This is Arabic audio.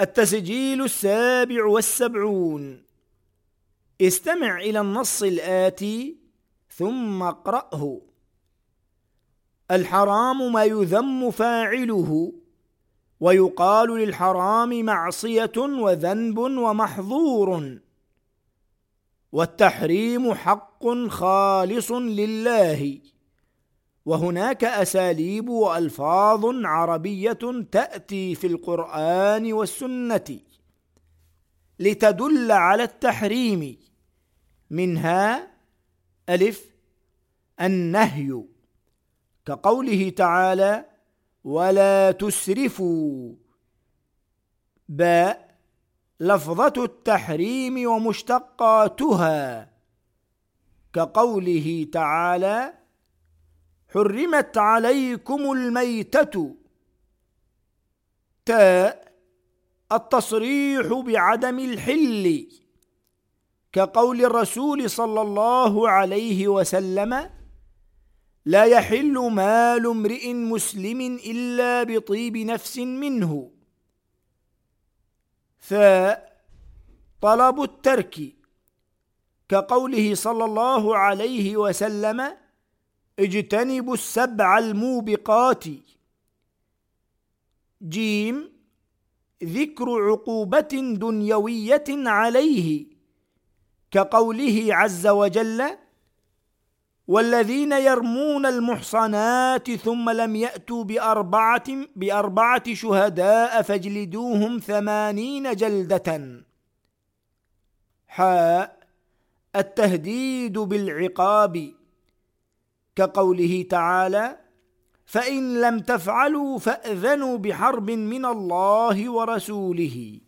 التسجيل السابع والسبعون. استمع إلى النص الآتي ثم اقرأه. الحرام ما يذم فاعله ويقال للحرام معصية وذنب ومحظور. والتحريم حق خالص لله. وهناك أساليب وألفاظ عربية تأتي في القرآن والسنة لتدل على التحريم. منها ألف النهي كقوله تعالى ولا تسرفوا باء لفظة التحريم ومشتقاتها كقوله تعالى حرمت عليكم الميتة. تاء التصريح بعدم الحل. كقول الرسول صلى الله عليه وسلم لا يحل مال امرئ مسلم إلا بطيب نفس منه. ثاء طلب الترك. كقوله صلى الله عليه وسلم اجتنبوا السبع الموبقات. جيم ذكر عقوبة دنيوية عليه كقوله عز وجل والذين يرمون المحصنات ثم لم يأتوا بأربعة, بأربعة شهداء فاجلدوهم ثمانين جلدة. حاء التهديد بالعقاب. كقوله تعالى فإن لم تفعلوا فأذنوا بحرب من الله ورسوله.